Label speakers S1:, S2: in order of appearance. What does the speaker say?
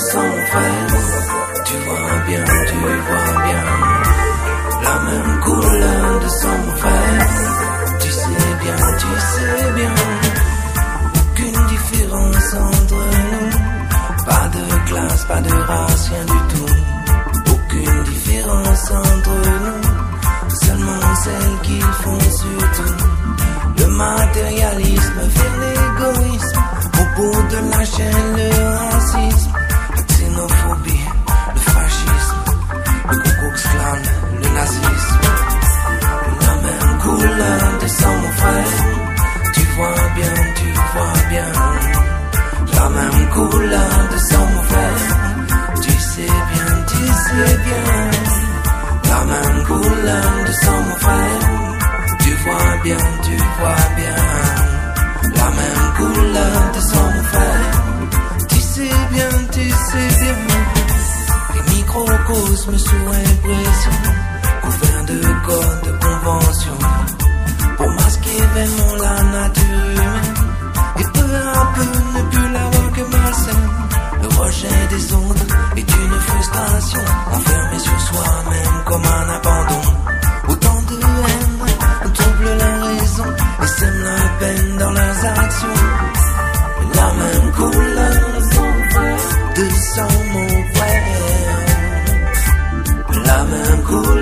S1: son frère. Tu vois bien, tu vois bien. La même couleur de son frère. Tu sais bien, tu sais bien. Aucune différence entre nous. Pas de classe, pas de race, rien du tout. Aucune différence entre nous. Seulement celle qu'ils font surtout. Le matérialisme vers l'égoïsme. Au bout de la chaîne, bien, tu vois bien. La même couleur de son frère. Tu sais bien, tu sais bien. Les microcosmes sous impression Couverts de codes de convention. Pour masquer vraiment 他们哭了。